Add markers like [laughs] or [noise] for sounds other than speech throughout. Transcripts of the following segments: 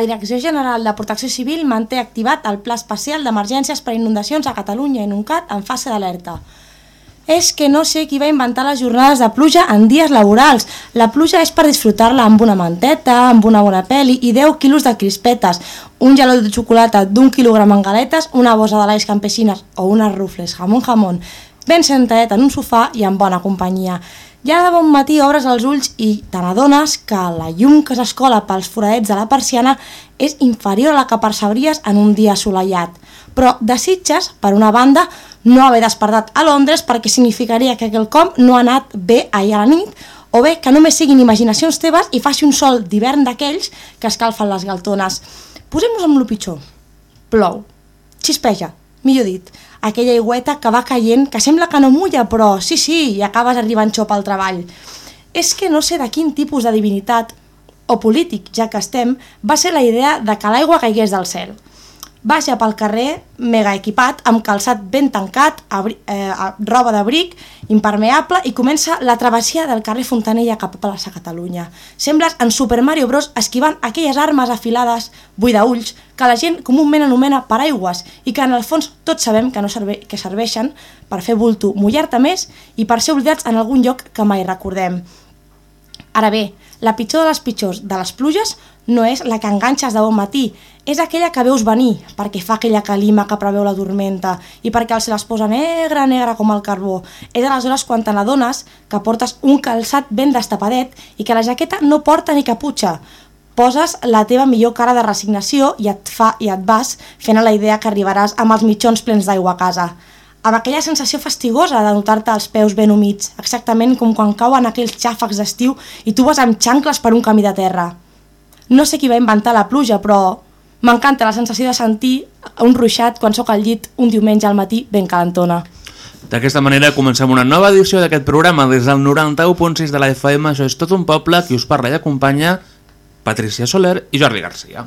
Direcció General de Protecció Civil manté activat el Pla Especial d'Emergències per Inundacions a Catalunya i Nuncat en fase d'alerta. És que no sé qui va inventar les jornades de pluja en dies laborals. La pluja és per disfrutar-la amb una manteta, amb una bona peli i 10 quilos de crispetes, un gelot de xocolata d'un quilogram en galetes, una bosa de l'Ais campesines o unes rufles jamón jamón, ben sentadet en un sofà i en bona companyia. Ja de bon matí obres els ulls i te n'adones que la llum que s'escola pels foradets de la persiana és inferior a la que percebries en un dia assolellat. Però desitges, per una banda, no haver despertat a Londres perquè significaria que quelcom no ha anat bé ahir a la nit o bé que només siguin imaginacions teves i faci un sol d'hivern d'aquells que escalfen les galtones. Posem-nos amb lo pitjor. Plou. Xispeja, millor dit aquella aigüeta que va caient, que sembla que no mulla, però sí, sí, i acabes arribant xop al treball. És que no sé de quin tipus de divinitat, o polític, ja que estem, va ser la idea de que l'aigua caigués del cel baixa pel carrer mega equipat, amb calçat ben tancat, abri, eh, roba d'abric, impermeable, i comença la travessia del carrer Fontanella cap a plaça Catalunya. Sembles en Super Mario Bros. esquivant aquelles armes afilades, buidaulls, que la gent comúment anomena paraigües i que en el fons tots sabem que no serve, que serveixen per fer bulto, mullar-te més i per ser oblidats en algun lloc que mai recordem. Ara bé, la pitjor de les pitjors de les pluges no és la que enganxes de bon matí, és aquella que veus venir, perquè fa aquella calima que preveu la tormenta i perquè el cel es posa negre, negre com el carbó. És aleshores quan te n'adones que portes un calçat ben destapadet i que la jaqueta no porta ni caputxa. Poses la teva millor cara de resignació i et, fa, i et vas fent a la idea que arribaràs amb els mitjons plens d'aigua a casa amb aquella sensació fastigosa de notar-te els peus ben humits, exactament com quan cauen aquells xàfecs d'estiu i tu vas amb xancles per un camí de terra. No sé qui va inventar la pluja, però m'encanta la sensació de sentir un ruixat quan sóc al llit un diumenge al matí ben calentona. D'aquesta manera comencem una nova edició d'aquest programa des del 91.6 de la FM. Això és tot un poble, qui us parla i acompanya Patricia Soler i Jordi Garcia.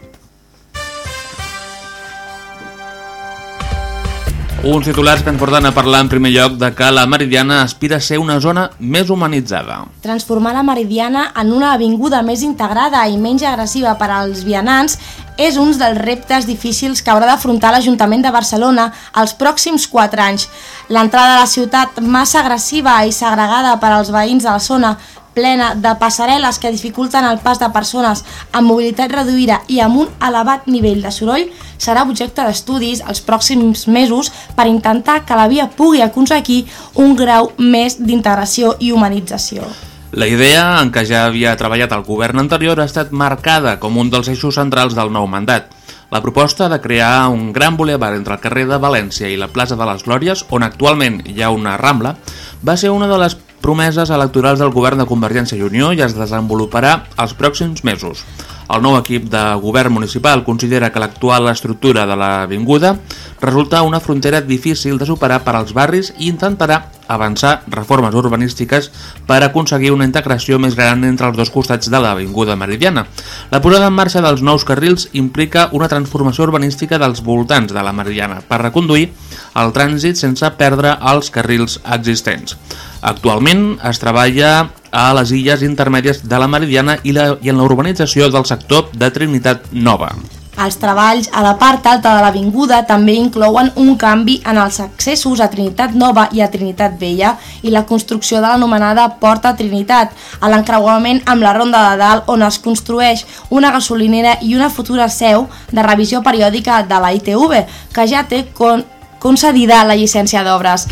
Uns titulars que ens porten a parlar en primer lloc de que la Meridiana aspira a ser una zona més humanitzada. Transformar la Meridiana en una avinguda més integrada i menys agressiva per als vianants és un dels reptes difícils que haurà d'afrontar l'Ajuntament de Barcelona els pròxims 4 anys. L'entrada a la ciutat massa agressiva i segregada per als veïns de la zona plena de passarel·les que dificulten el pas de persones amb mobilitat reduïda i amb un elevat nivell de soroll serà objecte d'estudis els pròxims mesos per intentar que la via pugui aconseguir un grau més d'integració i humanització. La idea, en què ja havia treballat el govern anterior, ha estat marcada com un dels eixos centrals del nou mandat. La proposta de crear un gran bulevar entre el carrer de València i la plaça de les Glòries, on actualment hi ha una rambla, va ser una de les promeses electorals del govern de Convergència i Unió i es desenvoluparà els pròxims mesos. El nou equip de govern municipal considera que l'actual estructura de l'avinguda resulta una frontera difícil de superar per als barris i intentarà avançar reformes urbanístiques per aconseguir una integració més gran entre els dos costats de l'avinguda Meridiana. La posada en marxa dels nous carrils implica una transformació urbanística dels voltants de la Meridiana per reconduir el trànsit sense perdre els carrils existents. Actualment es treballa a les illes intermèdies de la Meridiana i, la, i en la urbanització del sector de Trinitat Nova. Els treballs a la part alta de l'avinguda també inclouen un canvi en els accessos a Trinitat Nova i a Trinitat Vella i la construcció de l'anomenada Porta Trinitat, a l'encreuament amb la Ronda de Dalt on es construeix una gasolinera i una futura seu de revisió periòdica de la ITV, que ja té con concedida la llicència d'obres.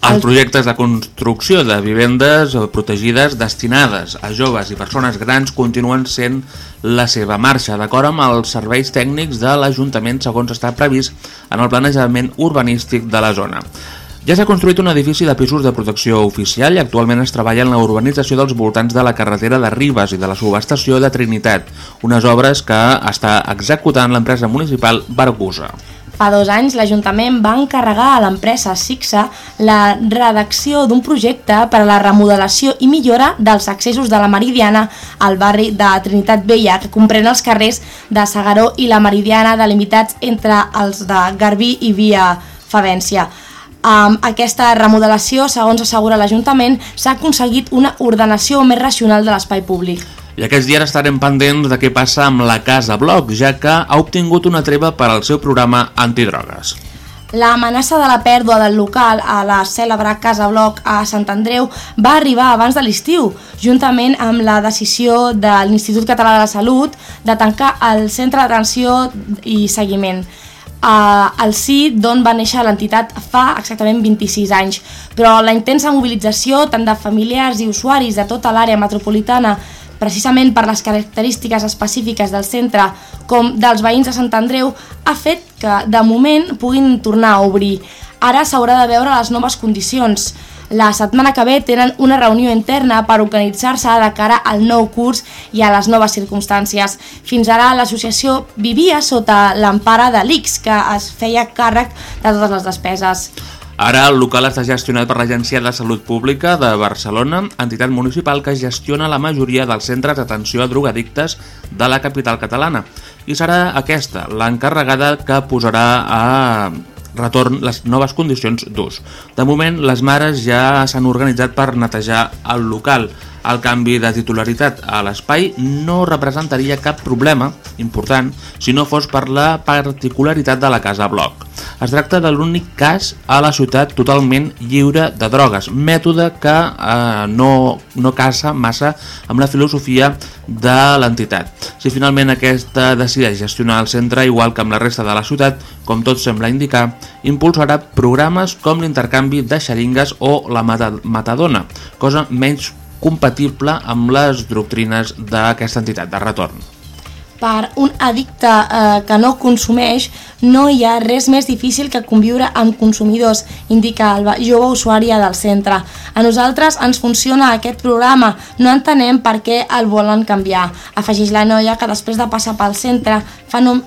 Els projectes de construcció de vivendes protegides destinades a joves i persones grans continuen sent la seva marxa, d'acord amb els serveis tècnics de l'Ajuntament segons està previst en el planejament urbanístic de la zona. Ja s'ha construït un edifici de pisos de protecció oficial i actualment es treballa en la urbanització dels voltants de la carretera de Ribes i de la subestació de Trinitat, unes obres que està executant l'empresa municipal Bargusa. Fa dos anys l'Ajuntament va encarregar a l'empresa Sixa la redacció d'un projecte per a la remodelació i millora dels accessos de la Meridiana al barri de Trinitat Vella, que comprèn els carrers de Sagaró i la Meridiana delimitats entre els de Garbí i Via Favència. Amb aquesta remodelació, segons assegura l'Ajuntament, s'ha aconseguit una ordenació més racional de l'espai públic. I aquests dies estarem pendents de què passa amb la Casa Bloc, ja que ha obtingut una treva per al seu programa antidrogues. L'amenaça de la pèrdua del local a la cèlebre Casa Bloc a Sant Andreu va arribar abans de l'estiu, juntament amb la decisió de l'Institut Català de la Salut de tancar el centre d'atenció i seguiment. El CID, d'on va néixer l'entitat fa exactament 26 anys, però la intensa mobilització tant de familiars i usuaris de tota l'àrea metropolitana precisament per les característiques específiques del centre com dels veïns de Sant Andreu, ha fet que, de moment, puguin tornar a obrir. Ara s'haurà de veure les noves condicions. La setmana que ve tenen una reunió interna per organitzar-se de cara al nou curs i a les noves circumstàncies. Fins ara l'associació vivia sota l'empara de l'ICS, que es feia càrrec de totes les despeses. Ara el local està gestionat per l'Agència de Salut Pública de Barcelona, entitat municipal que gestiona la majoria dels centres d'atenció a drogadictes de la capital catalana. I serà aquesta l'encarregada que posarà a retorn les noves condicions d'ús. De moment, les mares ja s'han organitzat per netejar el local. El canvi de titularitat a l'espai no representaria cap problema important si no fos per la particularitat de la casa bloc. Es tracta de l'únic cas a la ciutat totalment lliure de drogues, mètode que eh, no, no casa massa amb la filosofia de l'entitat. Si finalment aquesta decideix gestionar el centre igual que amb la resta de la ciutat, com tot sembla indicar, impulsarà programes com l'intercanvi de xeringues o la matadona, cosa menys compatible amb les doctrines d'aquesta entitat de retorn. Per un addicte eh, que no consumeix, no hi ha res més difícil que conviure amb consumidors, indica el jove usuària del centre. A nosaltres ens funciona aquest programa, no entenem per què el volen canviar. Afegeix la noia que després de passar pel centre fa no,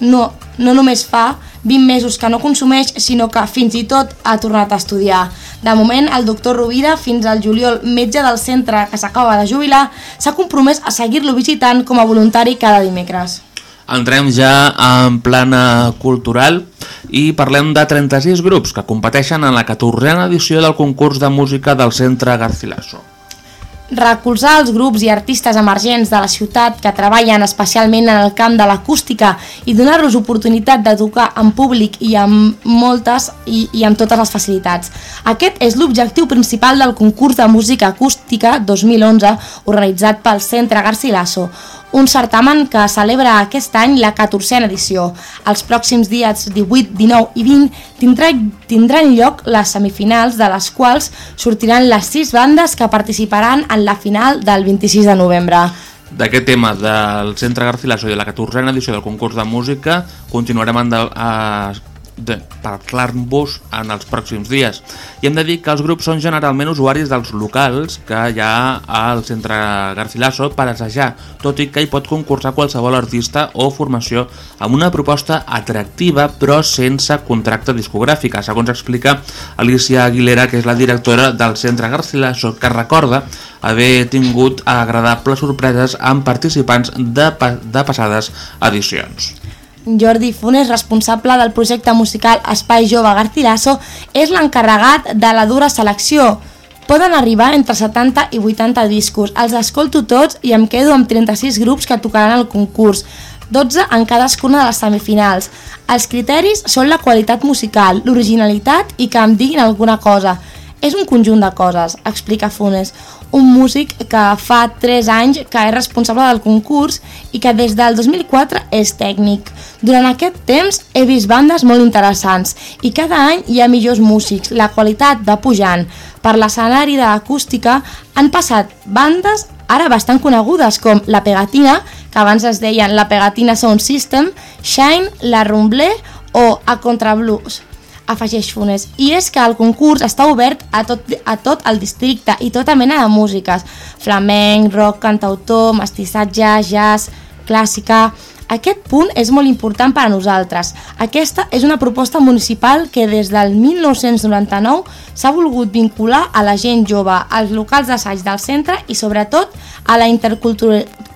no, no només fa 20 mesos que no consumeix, sinó que fins i tot ha tornat a estudiar. De moment, el doctor Rovira, fins al juliol, metge del centre que s'acaba de jubilar, s'ha compromès a seguir-lo visitant com a voluntari cada dimecres. Entrem ja en plana cultural i parlem de 36 grups que competeixen en la 14a edició del concurs de música del Centre Garcilaso recolzar els grups i artistes emergents de la ciutat que treballen especialment en el camp de l'acústica i donar-los oportunitat de tocar en públic i amb moltes i, i amb totes les facilitats. Aquest és l'objectiu principal del concurs de música acústica 2011 organitzat pel Centre Garcilaso, un certamen que celebra aquest any la 14a edició. Els pròxims dies 18, 19 i 20 tindrà, tindran lloc les semifinals, de les quals sortiran les sis bandes que participaran en la final del 26 de novembre. D'aquest tema del Centre Garcilaso i de la 14a edició del concurs de música continuarem a, de parlar-vos en els pròxims dies. I hem de dir que els grups són generalment usuaris dels locals que hi ha al centre Garcilaso per assajar, tot i que hi pot concursar qualsevol artista o formació amb una proposta atractiva però sense contracte discogràfica, segons explica Alicia Aguilera, que és la directora del centre Garcilaso, que recorda haver tingut agradables sorpreses amb participants de, pa de passades edicions. Jordi Funes, responsable del projecte musical Espai Jove Garcilaso, és l'encarregat de la dura selecció. Poden arribar entre 70 i 80 discos. Els escolto tots i em quedo amb 36 grups que tocaran el concurs, 12 en cadascuna de les semifinals. Els criteris són la qualitat musical, l'originalitat i que em diguin alguna cosa. És un conjunt de coses, explica Funes, un músic que fa 3 anys que és responsable del concurs i que des del 2004 és tècnic. Durant aquest temps he vist bandes molt interessants i cada any hi ha millors músics, la qualitat va pujant. Per l'escenari de l'acústica han passat bandes ara bastant conegudes com La Pegatina, que abans es deien La Pegatina Sound System, Shine, La Rumble o A Contra Blues. Afegeix Funes. I és que el concurs està obert a tot, a tot el districte i tota mena de músiques. Flamenc, rock, cantautor, mestissatge, jazz, clàssica... Aquest punt és molt important per a nosaltres. Aquesta és una proposta municipal que des del 1999 s'ha volgut vincular a la gent jove, als locals d'assaig del centre i sobretot a la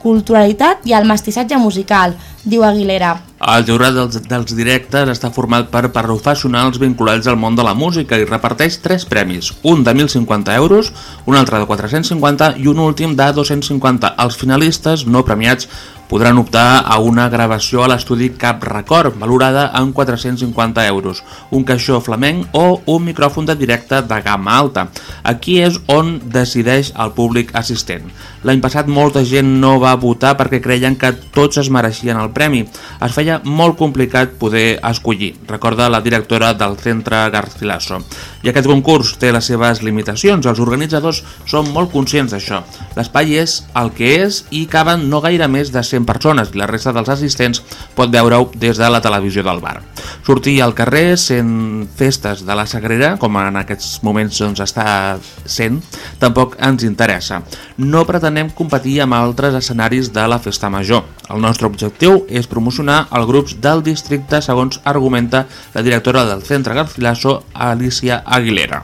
interculturalitat i al mestissatge musical, diu Aguilera. El jurat dels, dels directes està format per professionals vinculats al món de la música i reparteix tres premis, un de 1.050 euros, un altre de 450 i un últim de 250. Els finalistes no premiats podran optar a una gravació a l'estudi Cap Record, valorada en 450 euros, un caixó flamenc o un micròfon de directe de gamma alta. Aquí és on decideix el públic assistent. L'any passat molta gent no va votar perquè creien que tots es mereixien el premi. Es feia molt complicat poder escollir, recorda la directora del centre Garcilaso. I aquest concurs té les seves limitacions, els organitzadors són molt conscients d'això. L'espai és el que és i caben no gaire més de 100 persones i la resta dels assistents pot veure-ho des de la televisió del bar. Sortir al carrer sent festes de la Sagrera, com en aquests moments doncs, està sent, tampoc ens interessa. No pretenem competir amb altres escenaris de la festa major. El nostre objectiu és promocionar els grups del districte segons argumenta la directora del Centre Garcilaso, Alicia Aguilera.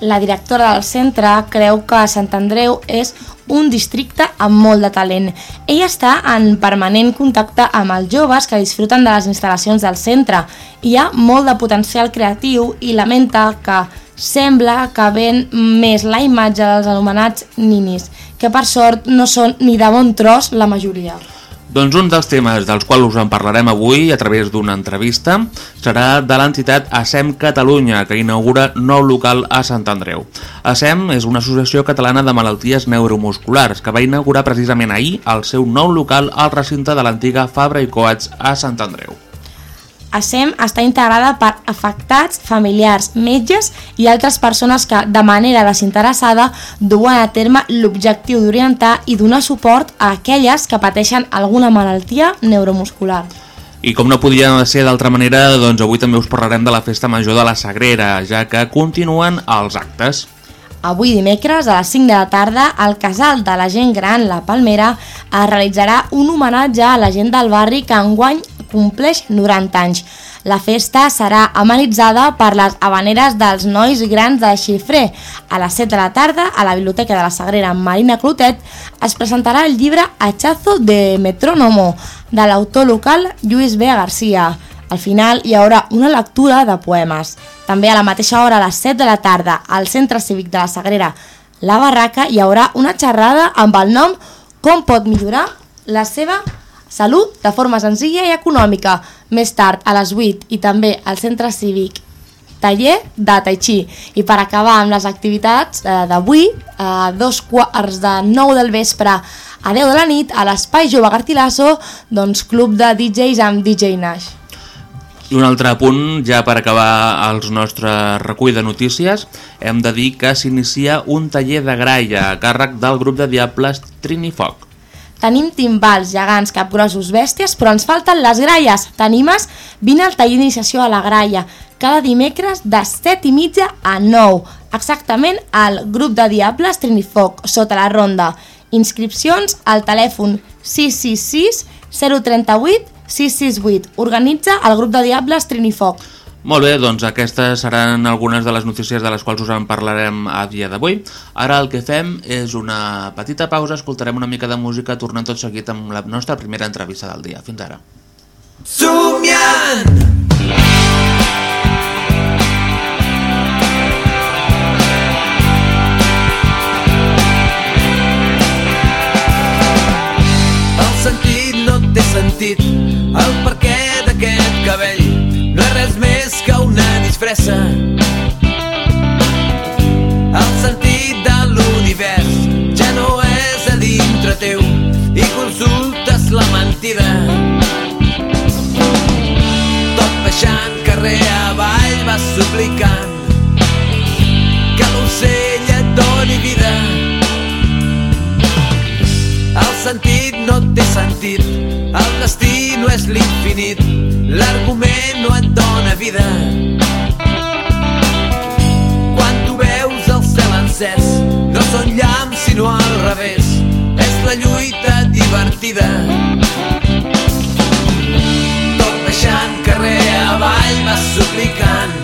La directora del centre creu que Sant Andreu és un districte amb molt de talent. Ella està en permanent contacte amb els joves que disfruten de les instal·lacions del centre. Hi ha molt de potencial creatiu i lamenta que sembla que ven més la imatge dels anomenats ninis, que per sort no són ni de bon tros la majoria. Doncs un dels temes dels quals us en parlarem avui a través d'una entrevista serà de l'entitat ASEM Catalunya, que inaugura nou local a Sant Andreu. ASEM és una associació catalana de malalties neuromusculars que va inaugurar precisament ahir el seu nou local al recinte de l'antiga Fabra i Coats a Sant Andreu. ASEM està integrada per afectats, familiars, metges i altres persones que, de manera desinteressada, duen a terme l'objectiu d'orientar i donar suport a aquelles que pateixen alguna malaltia neuromuscular. I com no podia ser d'altra manera, doncs avui també us parlarem de la Festa Major de la Sagrera, ja que continuen els actes. Avui dimecres a les 5 de la tarda al casal de la gent gran La Palmera es realitzarà un homenatge a la gent del barri que enguany compleix 90 anys. La festa serà amenitzada per les habaneres dels nois grans de Xifré. A les 7 de la tarda, a la Biblioteca de la Sagrera Marina Clotet, es presentarà el llibre Hachazo de Metrónomo, de l'autor local Lluís B. Garcia. Al final hi haurà una lectura de poemes. També a la mateixa hora, a les 7 de la tarda, al Centre Cívic de la Sagrera La Barraca, hi haurà una xerrada amb el nom Com pot millorar la seva salut de forma senzilla i econòmica. Més tard, a les 8 i també al Centre Cívic taller de Tai Chi. I per acabar amb les activitats eh, d'avui, a dos quarts de 9 del vespre a 10 de la nit, a l'Espai Jove Gartilaso, doncs club de DJs amb DJ Nash. I un altre punt, ja per acabar els nostres recull de notícies, hem de dir que s'inicia un taller de graia a càrrec del grup de diables Trinifoc. Tenim timbals, gegants, capgrossos, bèsties, però ens falten les graies. T'animes? Vine al taller d'iniciació a la graia, cada dimecres de 7 i mitja a 9, exactament al grup de diables Trinifoc, sota la ronda. Inscripcions al telèfon 666 038 668. Organitza el grup de Diables Trinifoc. Molt bé, doncs aquestes seran algunes de les notícies de les quals us en parlarem a dia d'avui. Ara el que fem és una petita pausa, escoltarem una mica de música, tornant tot seguit amb la nostra primera entrevista del dia. Fins ara. Somiant! El sentit no té sentit, el perquè d'aquest cabell no és res més que una disfressa. El sentit de l'univers ja no és a dintre teu i consultes la mentida. Tot baixant carrer avall vas suplicant que l'ocell et doni vida sentit, no té sentit. El destí no és l'infinit, l'argument no et dona vida. Quan tu veus el cel encès, no són llamps sinó al revés, és la lluita divertida. Tot deixant carrer avall vas suplicant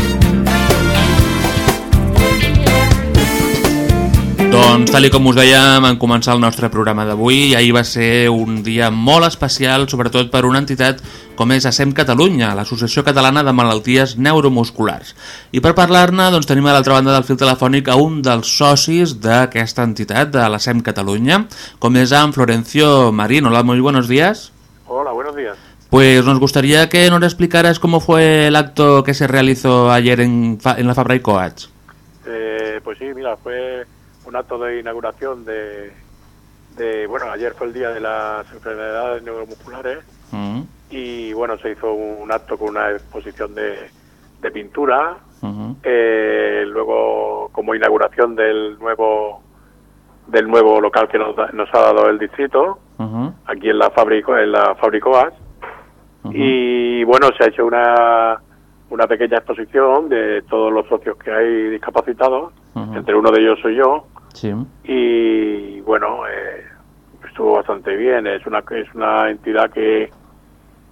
Doncs, tal i com us dèiem en començar el nostre programa d'avui, ahir va ser un dia molt especial, sobretot per una entitat com és ASEM Catalunya, l'Associació Catalana de Malalties Neuromusculars. I per parlar-ne doncs, tenim a l'altra banda del fil telefònic a un dels socis d'aquesta entitat, de l'ASEM Catalunya, com és en Florencio Marín. Hola, muy buenos días. Hola, buenos días. Pues nos gustaría que nos explicaras cómo fue el acto que se realizó ayer en, Fa- en la Fabra y Coats. Eh, pues sí, mira, fue un acto de inauguración de, de, bueno, ayer fue el día de las enfermedades neuromusculares y bueno, se hizo un acto con una exposición de, de pintura, eh, luego como inauguración del nuevo del nuevo local que nos, da- nos ha dado el distrito, aquí en la fábrica, en la Fabricoas, y bueno, se ha hecho una, una pequeña exposición de todos los socios que hay discapacitados, entre uno de ellos soy yo, Sí. y bueno, eh, estuvo bastante bien, es una, es una entidad que,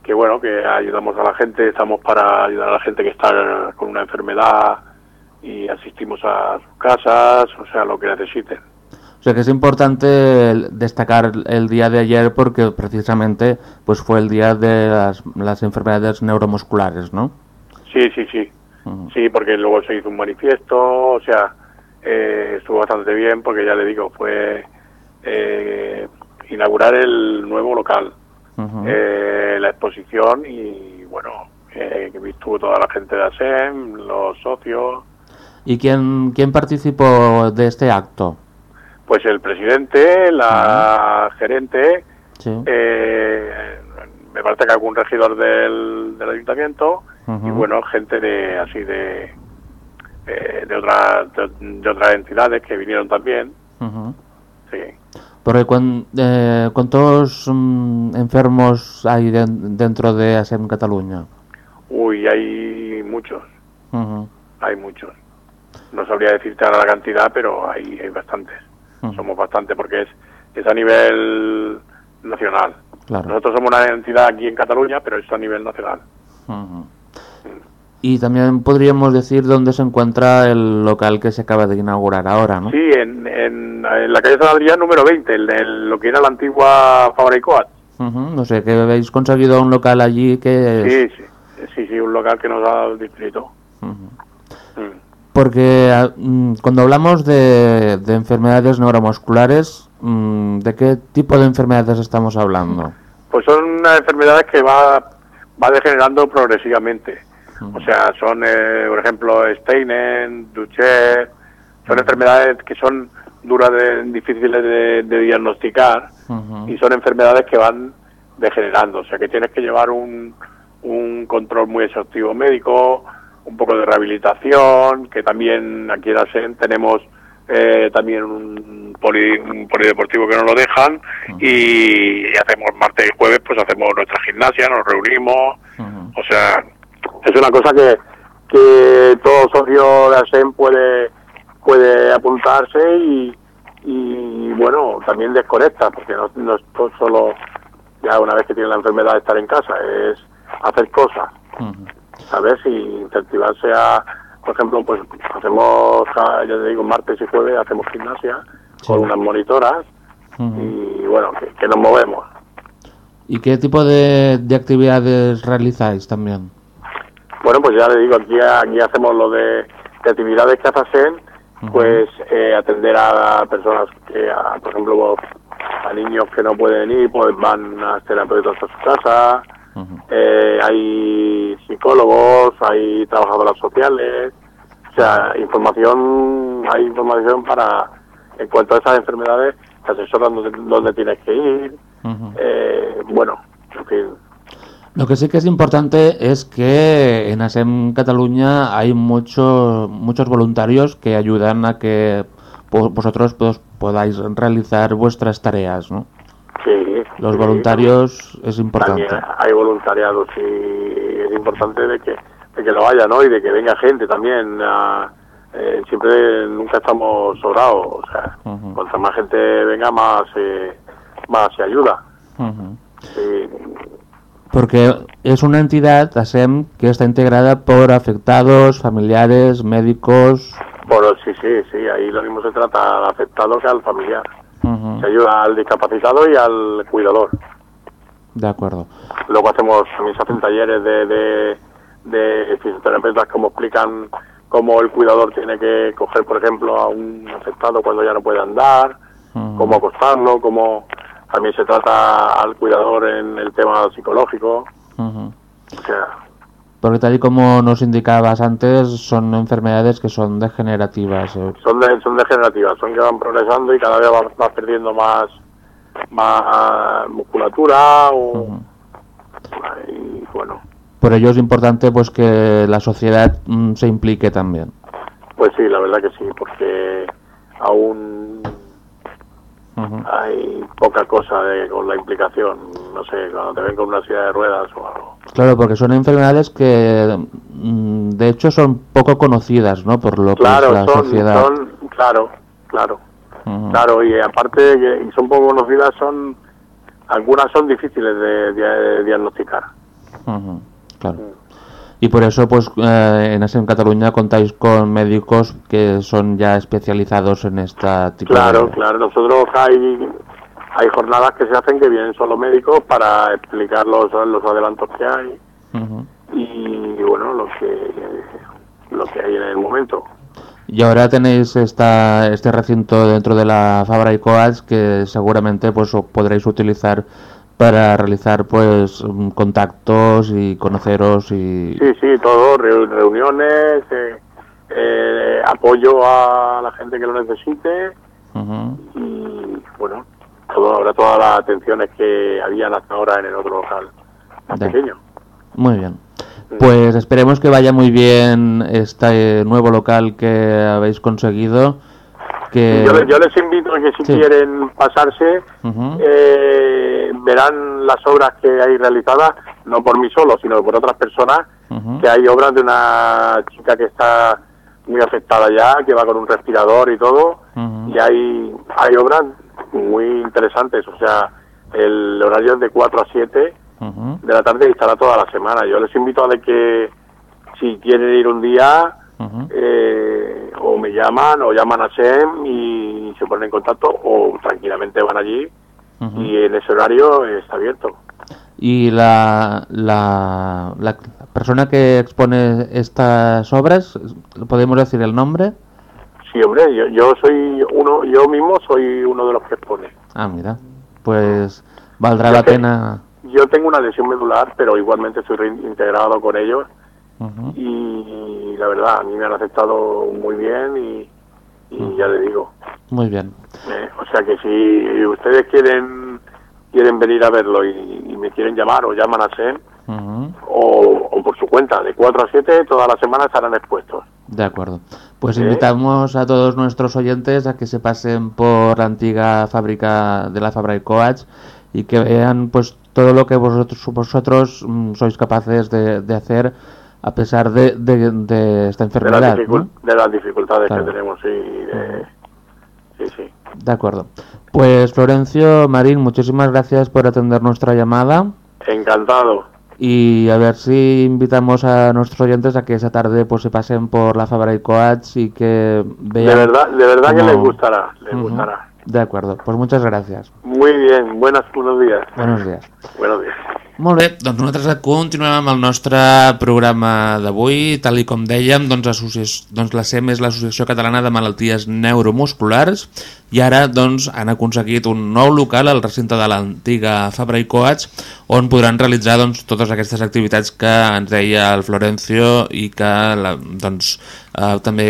que bueno, que ayudamos a la gente, estamos para ayudar a la gente que está con una enfermedad y asistimos a sus casas, o sea, lo que necesiten. O sea que es importante destacar el día de ayer porque precisamente pues fue el día de las, las enfermedades neuromusculares, ¿no? Sí, sí, sí. Sí, porque luego se hizo un manifiesto, o sea, eh, estuvo bastante bien porque ya le digo, fue eh, inaugurar el nuevo local, eh, la exposición y bueno, eh, que estuvo toda la gente de ASEM, los socios, ¿Y quién, quién participó de este acto? pues el presidente, la gerente, Sí. eh, me parece que algún regidor del, del ayuntamiento y bueno, gente de así de eh, de otras de, de otras entidades que vinieron también. Ujú. Sí. Porque eh, ¿cuántos mm, enfermos hay den- dentro de ASEM Cataluña? Uy, hay muchos, hay muchos. No sabría decirte ahora la cantidad, pero hay, hay bastantes. Somos bastantes porque es, es a nivel nacional. Claro. Nosotros somos una entidad aquí en Cataluña, pero es a nivel nacional. Ujú. Y también podríamos decir dónde se encuentra el local que se acaba de inaugurar ahora, ¿no? Sí, en, en, en la calle San Adrián número 20, el, el- lo que era la antigua Fabra y Coat. No sé, que habéis conseguido un local allí que... es- Sí, sí, sí, sí, un local que nos ha dado el distrito. Mm. Porque ah, mm, cuando hablamos de, de enfermedades neuromusculares, mm, ¿de qué tipo de enfermedades estamos hablando? Pues son unas enfermedades que va, va degenerando progresivamente. O sea, son, eh, por ejemplo, Steinen, Duchenne, son enfermedades que son duras, de, difíciles de, de diagnosticar y son enfermedades que van degenerando. O sea, que tienes que llevar un, un control muy exhaustivo médico, un poco de rehabilitación, que también aquí en ASEN tenemos eh, también un, poli- un polideportivo que nos lo dejan y, hacemos martes y jueves, pues hacemos nuestra gimnasia, nos reunimos. O sea, es una cosa que, que todo socio de ASEN puede, puede apuntarse y, y, bueno, también desconecta, porque no, no es solo, ya una vez que tiene la enfermedad, estar en casa, es hacer cosas, Ujú. ¿sabes? Y incentivarse a, por ejemplo, pues hacemos, ya te digo, martes y jueves hacemos gimnasia con unas monitoras y bueno, que, que nos movemos. ¿Y qué tipo de, de actividades realizáis también? Bueno, pues ya le digo, aquí, aquí hacemos lo de, de actividades que hacen, pues eh, atender a personas que, a, por ejemplo, a niños que no pueden ir, pues van a terapeutas a su casa, eh, hay psicólogos, hay trabajadoras sociales, o sea, información, hay información para, en cuanto a esas enfermedades, te asesoran dónde, dónde tienes que ir, eh, bueno, en fin, Lo que sí que es importante es que en ASEM Cataluña hay muchos muchos voluntarios que ayudan a que vosotros pues, podáis realizar vuestras tareas, ¿no? sí. Los sí. voluntarios es importante. Hay voluntariados y es importante de que, de que lo haya, ¿no? Y de que venga gente también. a- eh, siempre, nunca estamos sobrados. O sea, cuanta más gente venga, más, eh, más se ayuda. Sí, Porque es una entidad, ASEM, que está integrada por afectados, familiares, médicos. Bueno, sí, sí, sí. Ahí lo mismo se trata al afectado que al familiar. Se ayuda al discapacitado y al cuidador. De acuerdo. Luego hacemos, también se hacen talleres de, de, de fisioterapeutas como explican cómo el cuidador tiene que coger, por ejemplo, a un afectado cuando ya no puede andar, cómo acostarlo, cómo también se trata al cuidador en el tema psicológico. Ujú. O sea, Porque tal y como nos indicabas antes, son enfermedades que son degenerativas. eh. son, de- son degenerativas, son que van progresando y cada vez vas, vas perdiendo más, más musculatura o, y bueno, Por ello es importante pues que la sociedad mm, se implique también. pues sí, la verdad que sí, porque aún Hay poca cosa de, con la implicación, no sé, cuando te ven con una silla de ruedas o algo. Claro, porque son enfermedades que mm, de hecho son poco conocidas, ¿no? Por lo que es Claro, la son, sociedad. son, claro, claro, claro, y aparte de que son poco conocidas, son, algunas son difíciles de, de diagnosticar. Claro. Y por eso, pues, eh, en ASEM Cataluña contáis con médicos que son ya especializados en esta tipo Claro, de... claro, nosotros hay, hay jornadas que se hacen que vienen solo médicos para explicar los, los adelantos que hay y bueno, lo que, lo que hay en el momento. Y ahora tenéis esta, este recinto dentro de la Fabra y Coats que seguramente pues podréis utilizar para realizar pues mm, contactos y conoceros y... Sí, sí, todo, reu- reuniones, eh, eh, apoyo a la gente que lo necesite y bueno, todo, ahora todas las atenciones que habían hasta ahora en el otro local más pequeño. Muy bien. Pues esperemos que vaya muy bien este nuevo local que habéis conseguido. Que... Yo, yo les invito a que si Sí. quieren pasarse, eh, verán las obras que hay realizadas, no por mí solo, sino por otras personas, que hay obras de una chica que está muy afectada ya, que va con un respirador y todo, y hay, hay obras muy interesantes, o sea, el horario es de 4 a 7 Ujú. de la tarde y estará toda la semana. Yo les invito a de que si quieren ir un día, Eh, o me llaman o llaman a SEM y se ponen en contacto o tranquilamente van allí y en ese horario está abierto. Y la, la, la persona que expone estas obras, ¿podemos decir el nombre? Sí, hombre, yo, yo soy uno, yo mismo soy uno de los que expone. Ah, mira, pues valdrá Yo la pena... Yo tengo una lesión medular, pero igualmente estoy reintegrado con ellos Y la verdad, a mí me han aceptado muy bien y, y ya le digo. Muy bien. eh, o sea que si ustedes quieren quieren venir a verlo y, y me quieren llamar o llaman a Ujú. o, o por su cuenta, de 4 a 7 todas las semanas estarán expuestos. De acuerdo. Pues ¿Eh? invitamos a todos nuestros oyentes a que se pasen por la antigua fábrica de la Fabra y Coats y que vean pues todo lo que vosotros, vosotros mm, sois capaces de, de hacer a pesar de, de- de esta De enfermedad. dificul- ¿no? de las dificultades Claro. que tenemos, sí. de- sí, sí. De acuerdo. Pues Florencio Marín, muchísimas gracias por atender nuestra llamada Encantado. y a ver si invitamos a nuestros oyentes a que esa tarde pues se pasen por la Fabra y Coats y que vean De verdad, de verdad que les gustará, les Ujú. gustará. De acuerdo, pues muchas gràcies. Muy bien, buenas, buenos días. Buenos días. Buenos días. Molt bé, doncs nosaltres continuem amb el nostre programa d'avui. Tal i com dèiem, doncs, doncs la SEM és l'Associació Catalana de Malalties Neuromusculars i ara doncs, han aconseguit un nou local al recinte de l'antiga Fabra i Coats on podran realitzar doncs, totes aquestes activitats que ens deia el Florencio i que la, doncs, eh, també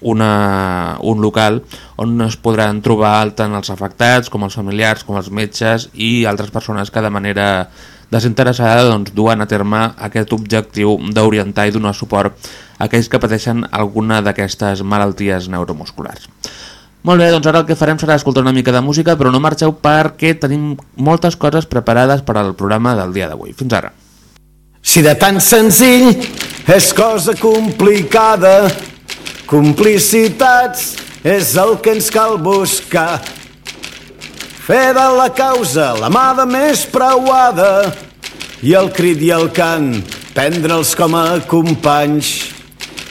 una, un local on es podran trobar tant els afectats com els familiars, com els metges i altres persones que de manera desinteressada doncs, duen a terme aquest objectiu d'orientar i donar suport a aquells que pateixen alguna d'aquestes malalties neuromusculars. Molt bé, doncs ara el que farem serà escoltar una mica de música, però no marxeu perquè tenim moltes coses preparades per al programa del dia d'avui. Fins ara. Si de tan senzill és cosa complicada, complicitats és el que ens cal buscar. Fer de la causa la mà de més preuada i el crit i el cant prendre'ls com a companys.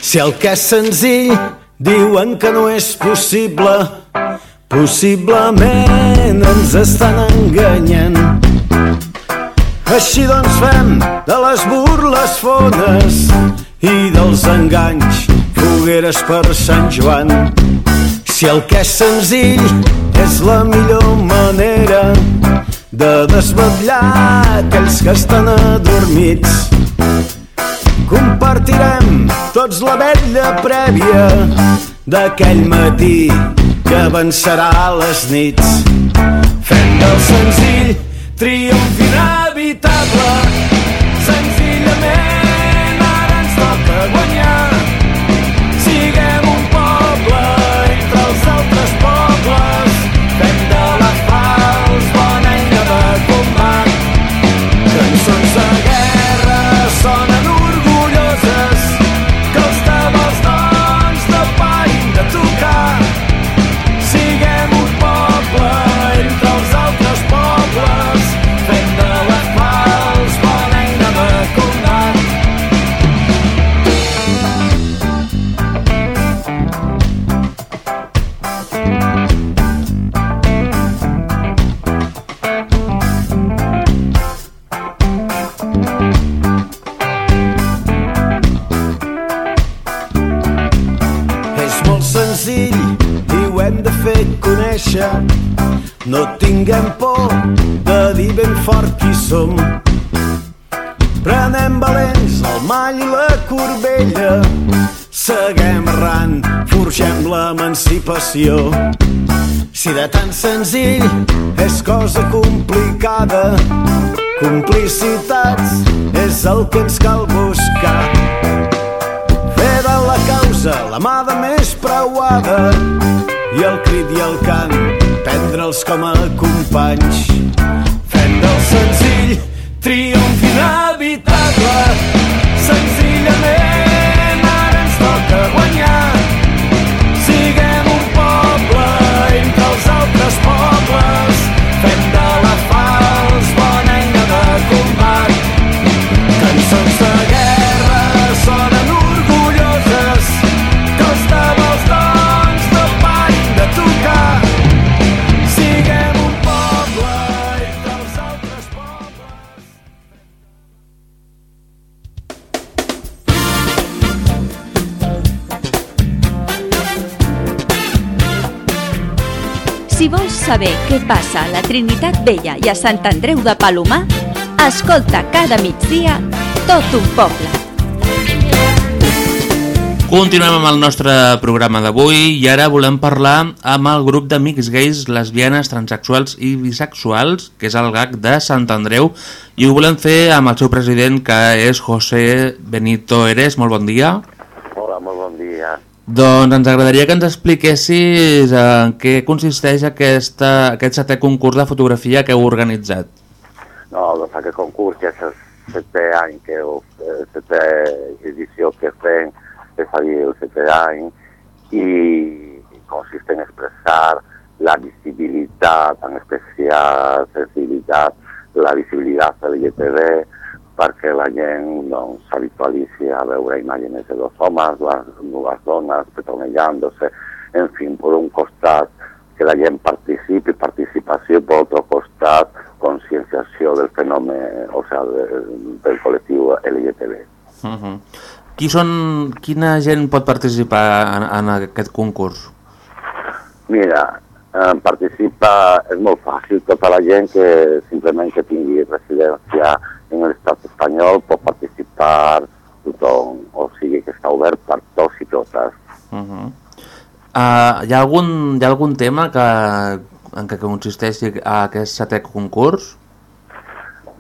Si el que és senzill diuen que no és possible, possiblement ens estan enganyant. Així doncs fem de les burles fones i dels enganys fogueres per Sant Joan. Si el que és senzill és la millor manera de desvetllar aquells que estan adormits, compartirem tots la vella prèvia d'aquell matí que avançarà a les nits. Fem del senzill triomf inevitable. Senzillament No tinguem por de dir ben fort qui som. Prenem valents el mall i la corbella. Seguem errant, forgem l'emancipació. Si de tan senzill és cosa complicada, complicitats és el que ens cal buscar. Fer de la causa la mà de més preuada i el crit i el cant prendre'ls com a companys. Fem del senzill triomf inevitable. Senzillament saber què passa a la Trinitat Vella i a Sant Andreu de Palomar, escolta cada migdia tot un poble. Continuem amb el nostre programa d'avui i ara volem parlar amb el grup d'amics gais, lesbianes, transexuals i bisexuals, que és el GAC de Sant Andreu, i ho volem fer amb el seu president, que és José Benito Eres. Molt bon dia. Hola, molt bon dia. Doncs ens agradaria que ens expliquessis en què consisteix aquesta, aquest setè concurs de fotografia que heu organitzat. No, doncs aquest concurs ja és el setè any que ho, el setè edició que fem, és a dir, el setè any, i consiste en expressar la visibilitat, en especial sensibilitat, la visibilitat LGTB, perquè la gent doncs, s'habitualitzi a veure imatges de dos homes, les dues dones petonejant-se, en fi, per un costat que la gent participi, participació, per otro costat, conscienciació del fenomen, o sea, del, del col·lectiu LGTB. Uh -huh. Qui són, quina gent pot participar en, en aquest concurs? Mira, eh, participa, és molt fàcil, tota la gent que simplement que tingui residència en l'estat espanyol pot participar tothom, o sigui que està obert per tots i totes. Uh -huh. uh, hi, ha algun, hi ha algun tema que, en què consisteixi aquest setè concurs?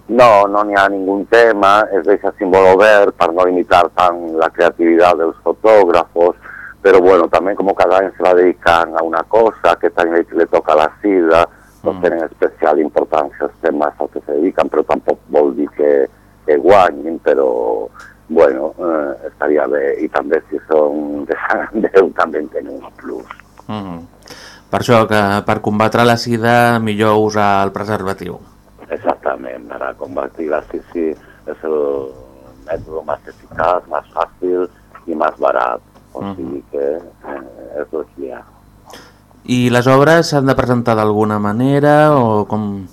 No, no n'hi ha ningú tema, es deixa símbol obert per no limitar tant la creativitat dels fotògrafos, però bueno, també com cada any se va dedicant a una cosa, aquest any le, toca la sida, no Mm. tenen especial importància els temes als que se dediquen, però tampoc vol dir que, que guanyin, però bueno, eh, estaria bé, i també si són [laughs] de Sant Andreu també en tenen un plus. -huh. Per això, que per combatre la sida millor usar el preservatiu. Exactament, para combatir la sí es el método más eficaz, más fácil y más barato. O Ujú. sigui que eh, és el que hi ha. I les obres s'han de presentar d'alguna manera o com...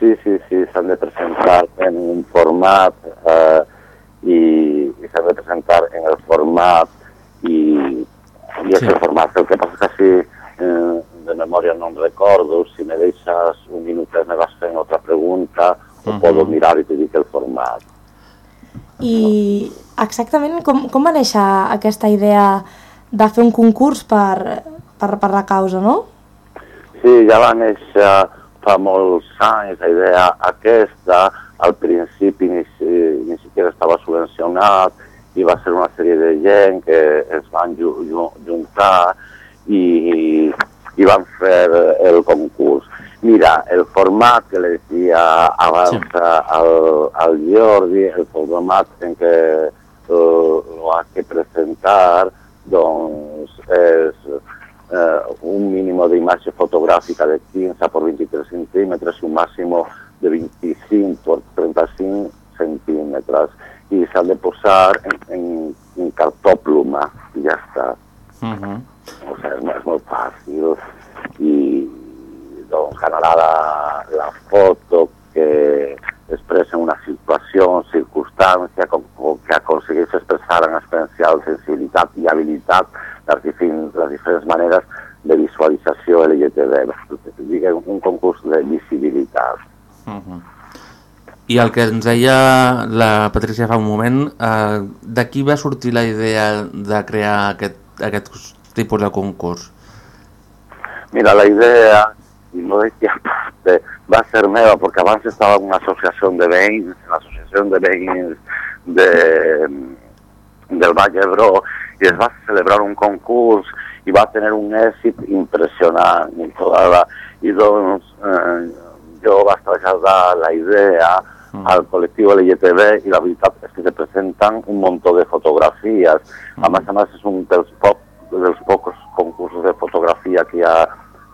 Sí, sí, sí, s'han de presentar en un format eh, i, i s'han de presentar en el format i, i és Sí. el format. El que passa que si eh, de memòria no em recordo, si me deixes un minutet me vas fent otra pregunta, ho Ujú. puedo mirar i te dic el format. I exactament com, com va néixer aquesta idea de fer un concurs per, per, per la causa, no? Sí, ja va néixer fa molts anys la idea aquesta, al principi ni, ni siquiera estava subvencionat i va ser una sèrie de gent que es van ju, ju, juntar i, i van fer el concurs. Mira, el format que le decía abans Sí. al, al Jordi, el format en què eh, lo ha que presentar, doncs és eh, un mínimo de imatge fotogràfica de 15 por 23 centímetres i un màximo de 25 por 35 centímetres i s'han de posar en, en, en cartó pluma i ja està. Uh -huh. O sea, és, és molt fàcil i doncs generar la, la foto que expressa una situació, circumstància, com, com que aconsegueix expressar en experiencial sensibilitat i habilitat les, les diferents maneres de visualització LGTB. Diguem, un concurs de visibilitat. Uh -huh. I el que ens deia la Patricia fa un moment, eh, de qui va sortir la idea de crear aquest, aquest tipus de concurs? Mira, la idea, y no decía [laughs] parte, va a ser meva, perquè abans estava en una associació de veïns, l'associació de veïns de, del Vall d'Hebron, i es va celebrar un concurs i va tenir un èxit impressionant. I, tota la, i doncs eh, jo vaig traslladar la idea al col·lectiu LGTB i la veritat és que se presenten un muntó de fotografies. A més a més és un dels, poc, dels pocs concursos de fotografia que hi ha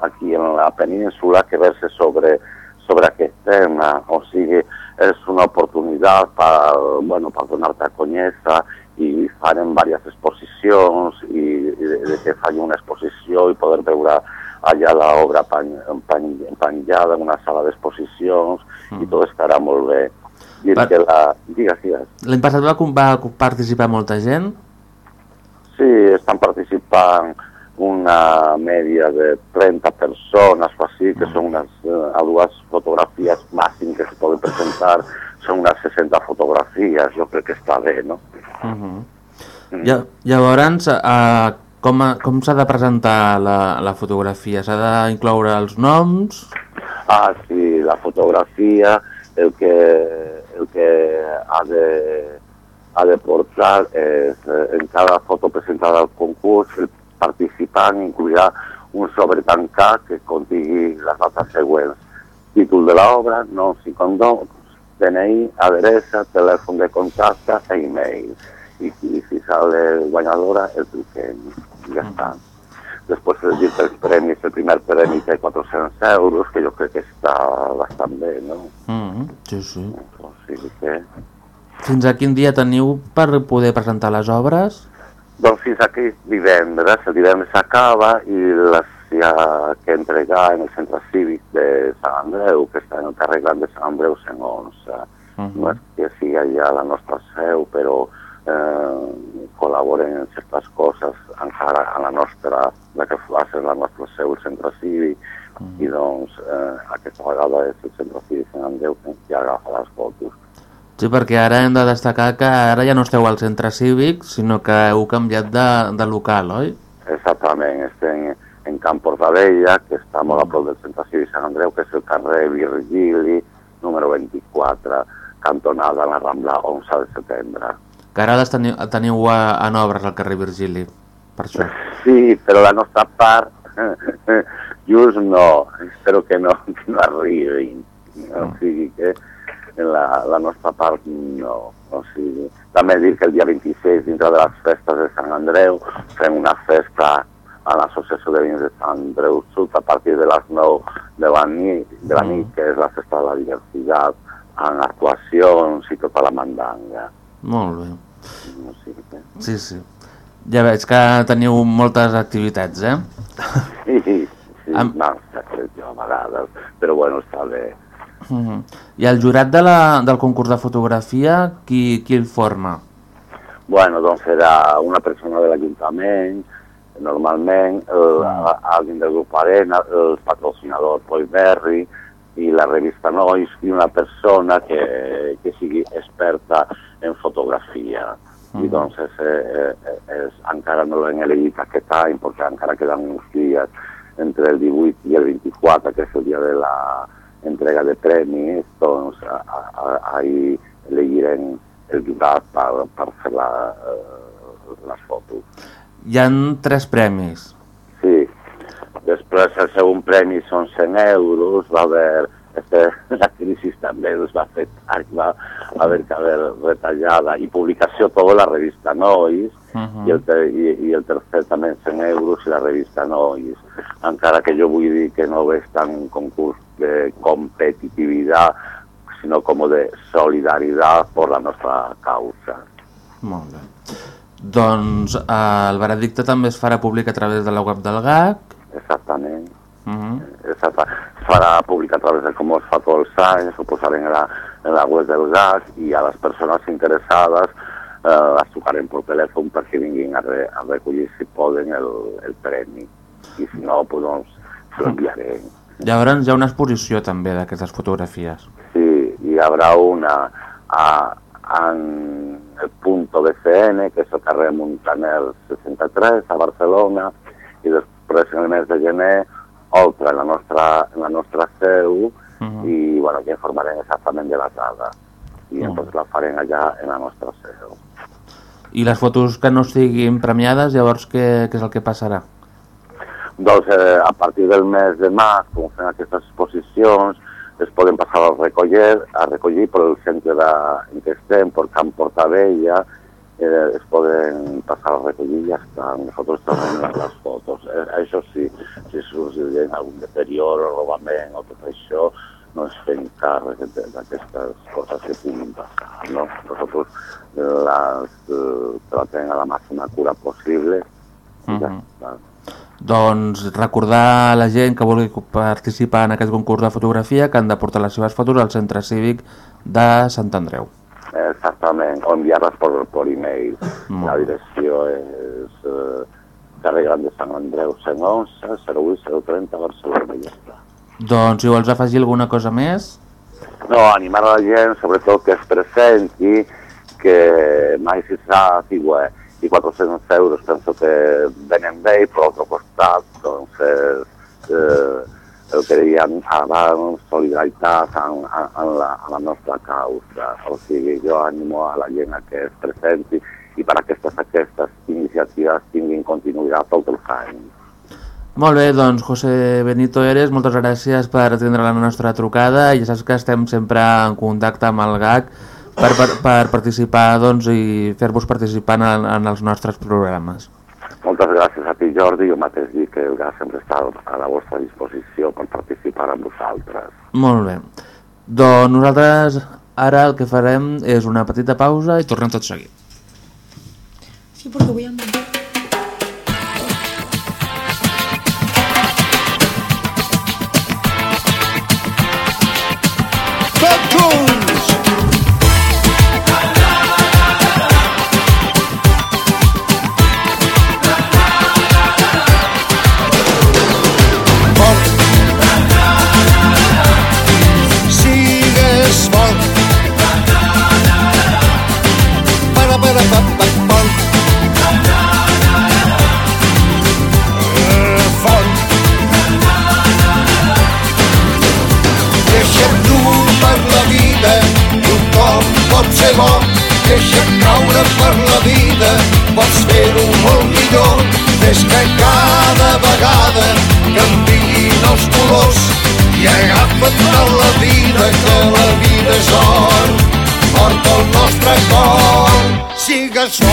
aquí en la península que verse sobre, sobre aquest tema. O sigui, és una oportunitat per, bueno, per donar-te a conèixer i farem diverses exposicions i, i de, de que faci una exposició i poder veure allà l'obra pen, pen, penjada en una sala d'exposicions i tot estarà molt bé. I que la... Digues, digues. L'any passat va, va participar molta gent? Sí, estan participant una media de 30 personas o así, que son unas eh, a dues fotografies màxim que se poden presentar, són unes 60 fotografies, jo crec que està bé, no? Uh -huh. ja, llavors, uh, com, a- com s'ha de presentar la, la fotografia? S'ha d'incloure els noms? Ah, sí, la fotografia, el que, el que ha de, ha de portar és, eh, en cada foto presentada al concurs, el participant incluirà un sobre tancat que contingui les dates següents. Títol de l'obra, noms i cognoms, DNI, adreça, telèfon de contacte e e-mail. I, i si sale guanyadora, el truquem. Ja està. Després es dit els premis, el primer premi té 400 euros, que jo crec que està bastant bé, no? Uh -huh. Sí, sí. O sigui que... Fins a quin dia teniu per poder presentar les obres? Doncs fins aquí divendres, el divendres s'acaba i les hi ha que entregar en el centre cívic de Sant Andreu, que està en el carrer Gran de Sant Andreu 111. Uh -huh. No és que sigui allà la nostra seu, però eh, col·laboren en certes coses encara a la nostra, la que va ser la nostra seu, el centre cívic, i doncs eh, aquesta vegada és el centre cívic Sant Andreu que agafa les fotos. Sí, perquè ara hem de destacar que ara ja no esteu al centre cívic, sinó que heu canviat de, de local, oi? Exactament, estem en Camp Portabella, que està molt a prop del centre cívic Sant Andreu, que és el carrer Virgili, número 24, cantonada en la Rambla 11 de setembre. Que ara les teniu, teniu a, en obres al carrer Virgili, per això. Sí, però la nostra part, [laughs] just no, espero que no, que no arribin. O sigui que la, la nostra part no. O sigui, també dir que el dia 26, dintre de les festes de Sant Andreu, fem una festa a l'Associació de Vins de Sant Andreu Sud a partir de les 9 de la nit, de la nit que és la festa de la diversitat, amb actuacions i tota la mandanga. Molt bé. O sigui que... Sí, sí. Ja veig que teniu moltes activitats, eh? Sí, sí, sí Am- no, jo a vegades, però bueno, està bé. Uh -huh. I el jurat de la, del concurs de fotografia, qui, qui el forma? Bueno, doncs serà una persona de l'Ajuntament, normalment el, a- alguien del grup Arena, el patrocinador Poi Berry i la revista Nois i una persona que, que sigui experta en fotografia. I doncs és, eh, eh, és, encara no l'hem elegit aquest any perquè encara queden uns dies entre el 18 i el 24, que és el dia de la entrega de premis, doncs ahir elegirem el jurat per, per fer la, eh, les fotos. Hi han tres premis. Sí. Després el segon premi són 100 euros, va haver la crisi també els va fer va haver que haver retallada i publicació tota la revista Nois Mhm. i, el, ter- i, i el tercer també 100 euros i la revista Nois encara que jo vull dir que no és tant un concurs de competitivitat sinó com de solidaritat per la nostra causa. Molt bé. Doncs eh, el veredicte també es farà públic a través de la web del GAC. Exactament. Uh -huh. Exacte. Es farà públic a través de com es fa tots els anys, ho posarem en la, en la web del GAC i a les persones interessades eh, les trucarem per telèfon perquè vinguin a, re, a recollir si poden el, el premi. I si no, pues, doncs, se l'enviarem. Llavors hi ha una exposició també d'aquestes fotografies. Sí, hi haurà una a, en el punto BCN, que és el carrer Montaner 63, a Barcelona, i després en el mes de gener, altra en la nostra, en la nostra seu, Mhm. i bueno, ja informarem exactament de la data. I Mhm. llavors la farem allà en la nostra seu. I les fotos que no estiguin premiades, llavors què, què és el que passarà? Doncs eh, a partir del mes de març, com fem aquestes exposicions, es poden passar a recollir, a recollir per el centre de, en què estem, per Camp Portabella, eh, es poden passar a recollir i ja està. Nosaltres tornem les, fotos. Eh, això sí, si sorgeix algun deterior o robament o tot això, no es fem càrrec d'aquestes coses que puguin passar, no? Nosaltres les eh, tratem a la màxima cura possible i ja Mhm. està. Doncs recordar a la gent que vulgui participar en aquest concurs de fotografia que han de portar les seves fotos al centre cívic de Sant Andreu. Exactament, o enviar-les per, per e-mail. Molt La direcció és eh, carrer Gran de Sant Andreu, 111, 08, 030, Barcelona, i ja està. Doncs si vols afegir alguna cosa més... No, animar a la gent, sobretot que es presenti, que mai si sa, figue, i 400 euros penso que venen bé, i per l'altre costat, doncs, és, eh, el que dèiem abans, solidaritat en, en, la, en la nostra causa. O sigui, jo animo a la gent a que es presenti i per aquestes, aquestes iniciatives tinguin continuïtat tots els anys. Molt bé, doncs José Benito Eres, moltes gràcies per atendre la nostra trucada i ja saps que estem sempre en contacte amb el GAC per, per, per participar doncs, i fer-vos participar en, en els nostres programes. Moltes gràcies a ti, Jordi. Jo mateix dic que el GAS sempre està a la vostra disposició per participar amb vosaltres. Molt bé. Doncs nosaltres ara el que farem és una petita pausa i tornem tot seguit. Sí, porque voy a mandar. calzón.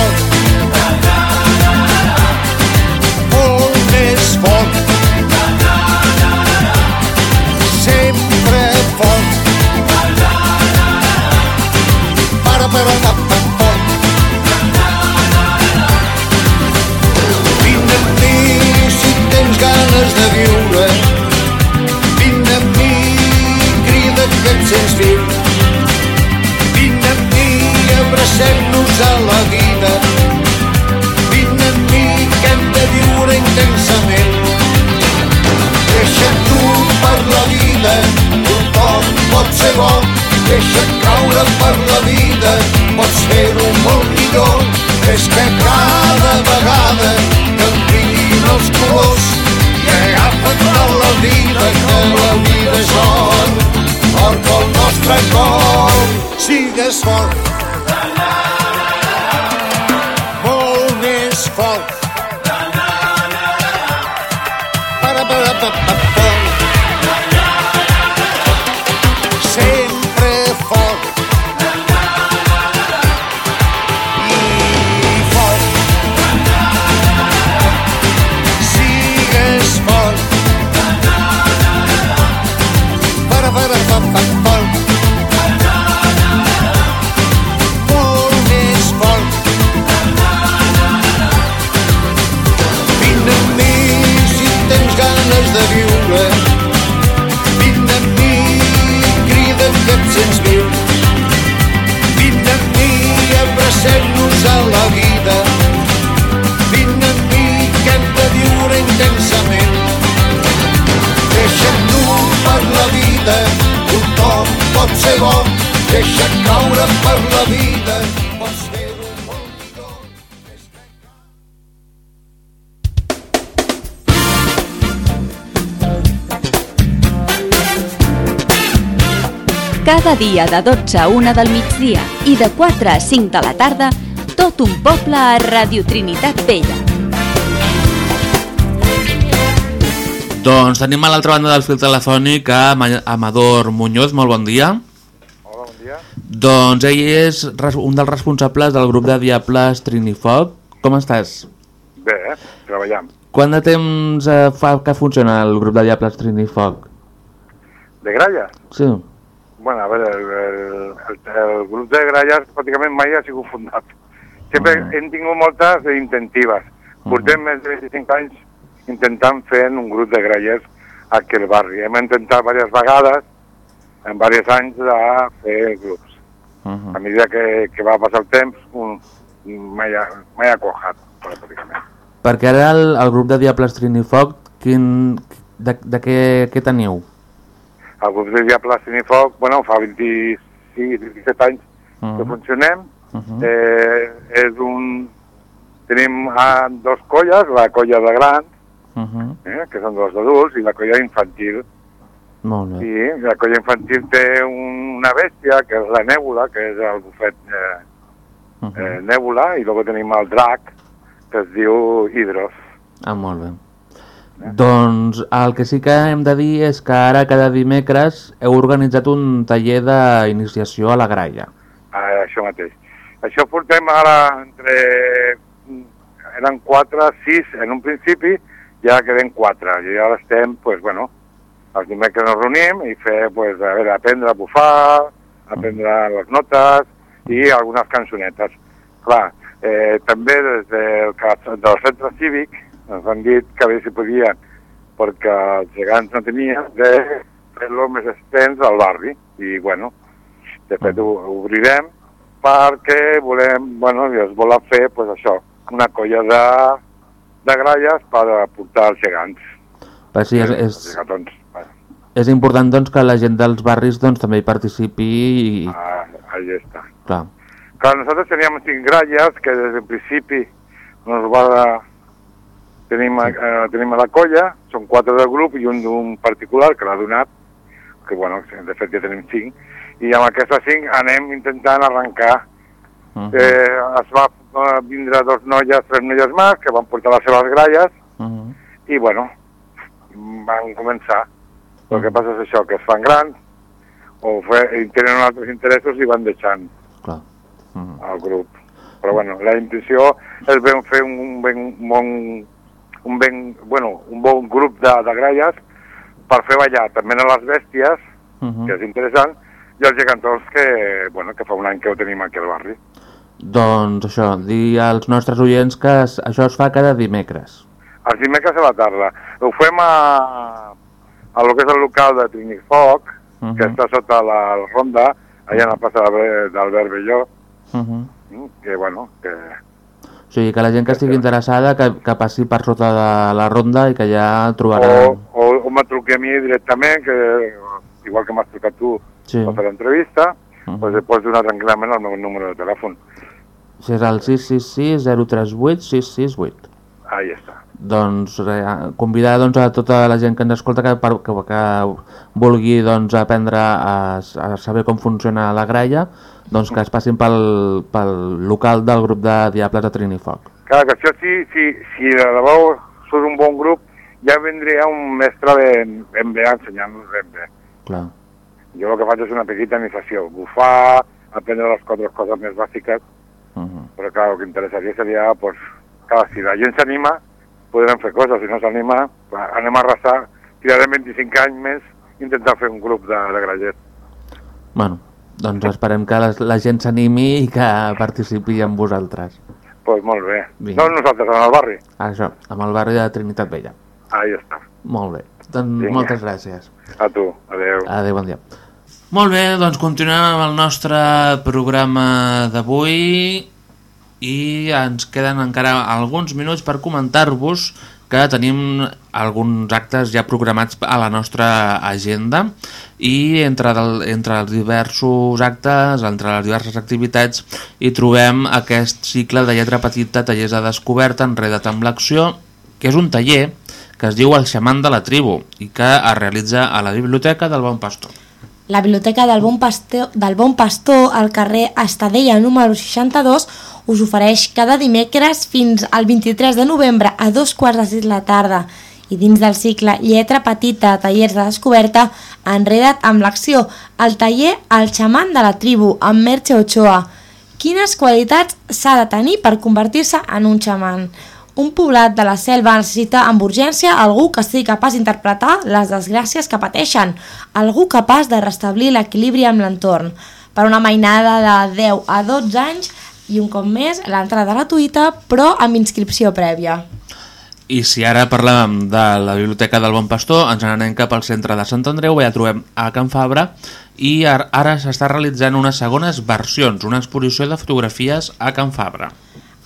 Dia de 12 a 1 del migdia i de 4 a 5 de la tarda, tot un poble a Radio Trinitat Vella. Doncs tenim a l'altra banda del fil telefònic a Ma- Amador Muñoz, molt bon dia. Hola, bon dia. Doncs ell és un dels responsables del grup de Diables Trinifoc. Com estàs? Bé, eh? treballam. Quant de temps eh, fa que funciona el grup de Diables Trinifoc? De gralles? Sí. Bueno, a veure, el, el, el, el grup de gralles pràcticament mai ha sigut fundat. Sempre Mhm. hem tingut moltes intentives. Portem més de 25 anys intentant fer un grup de gralles aquí al barri. Hem intentat diverses vegades, en diversos anys, de fer grups. Uh -huh. A mesura que, que va passar el temps, un, mai, ha, mai ha quahat, pràcticament. Perquè ara el, el grup de Diables Trinifoc, quin, de, de què, què teniu? El grup de Diables Trinifoc, bueno, fa 26, 27 anys que Mhm. funcionem. Mhm. eh, és un... Tenim ah, dos colles, la colla de grans, Mhm. eh, que són dos adults, i la colla infantil. Molt bé. I la colla infantil té un, una bèstia, que és la nèbula, que és el bufet eh, Mhm. eh, nèbula, i després tenim el drac, que es diu hidros. Ah, molt bé. Doncs el que sí que hem de dir és que ara cada dimecres heu organitzat un taller d'iniciació a la Graia. Ah, això mateix. Això portem ara entre... Eren 4, 6 en un principi, ara queden 4. I ara estem, pues, bueno, els dimecres ens reunim i fer, pues, a veure, aprendre a bufar, aprendre les notes i algunes cançonetes. Clar, eh, també des del, del centre cívic ens han dit que a veure si podien, perquè els gegants no tenien, de fer-lo més extens al barri. I, bueno, de fet ho, ho obrirem perquè volem, bueno, i es vol fer, pues, això, una colla de, de gralles per portar els gegants. Però sí, és, és, gegatons. Bueno, és important doncs, que la gent dels barris doncs, també hi participi i... ah, ahí està. Clar. Clar, nosaltres teníem cinc gralles que des del principi nos va... Tenim, eh, tenim a la colla, són quatre del grup i un d'un particular que l'ha donat, que bueno, de fet ja tenim cinc, i amb aquestes cinc anem intentant arrencar. Mhm. Eh, es va eh, vindre dos noies, tres noies més, que van portar les seves gralles, Mhm. i bueno, van començar. El que passa és això, que es fan grans, o fe, tenen altres interessos i van deixant Clar. Mhm. al grup. Però bueno, la intenció és ben fer un, un, ben, un bon, un, ben, bueno, un bon grup de, de gralles per fer ballar també a les bèsties, Mhm. que és interessant, i els gegantons que, bueno, que fa un any que ho tenim aquí al barri. Doncs això, dir als nostres oients que es, això es fa cada dimecres. Els dimecres a la tarda. Ho fem a, a lo que és el local de Trinix Foc, Mhm. que està sota la, la ronda, allà a la plaça d'Albert- Belló, Mhm. mm, que bueno, que O sigui, que la gent que estigui interessada que, que passi per sota de la ronda i que ja trobarà... o, o, o me truqui a mi directament, que igual que m'has trucat tu Sí. per l'entrevista, Mhm. doncs et pots donar tranquil·lament el meu número de telèfon. Si és el 666 038 668. Ahí està. Doncs re, convidar doncs, a tota la gent que ens escolta que, per- que, que vulgui doncs, aprendre a, a saber com funciona la gralla, doncs que es passin pel, pel local del grup de Diables de Trinifoc. Clar, que això si, si, si de debò surt un bon grup, ja vindria un mestre ben, ben bé a ensenyar-nos ben bé. Clar. Jo el que faig és una petita iniciació, bufar, aprendre les quatre coses més bàsiques, Uh -huh. però clar, el que interessaria seria, pues, clar, si la gent s'anima, podrem fer coses, si no s'anima, anem a arrasar, tirarem 25 anys més, intentar fer un grup de, de grallers. Bueno, doncs esperem que la, la gent s'animi i que participi amb vosaltres. Doncs pues molt bé. Vinga. No nosaltres, en el barri. Això, amb el barri de Trinitat Vella. Ahí està. Molt bé. Doncs Vinga. moltes gràcies. A tu. Adéu. Adéu, bon dia. Molt bé, doncs continuem amb el nostre programa d'avui i ens queden encara alguns minuts per comentar-vos que tenim alguns actes ja programats a la nostra agenda i entre, del, entre els diversos actes, entre les diverses activitats, hi trobem aquest cicle de lletra petita, tallers de descoberta, enreda't amb l'acció, que és un taller que es diu El xaman de la tribu i que es realitza a la Biblioteca del Bon Pastor. La Biblioteca del Bon Pastor, del bon Pastor al carrer Estadella número 62 us ofereix cada dimecres fins al 23 de novembre a dos quarts de sis de la tarda i dins del cicle Lletra Petita, tallers de descoberta, enreda't amb l'acció, el taller El xaman de la tribu, amb Merche Ochoa. Quines qualitats s'ha de tenir per convertir-se en un xaman? Un poblat de la selva necessita amb urgència algú que sigui capaç d'interpretar les desgràcies que pateixen, algú capaç de restablir l'equilibri amb l'entorn. Per una mainada de 10 a 12 anys i un cop més l'entrada gratuïta però amb inscripció prèvia. I si ara parlàvem de la Biblioteca del Bon Pastor, ens n'anem cap al centre de Sant Andreu, ja trobem a Can Fabra, i ar- ara s'està realitzant unes segones versions, una exposició de fotografies a Can Fabra.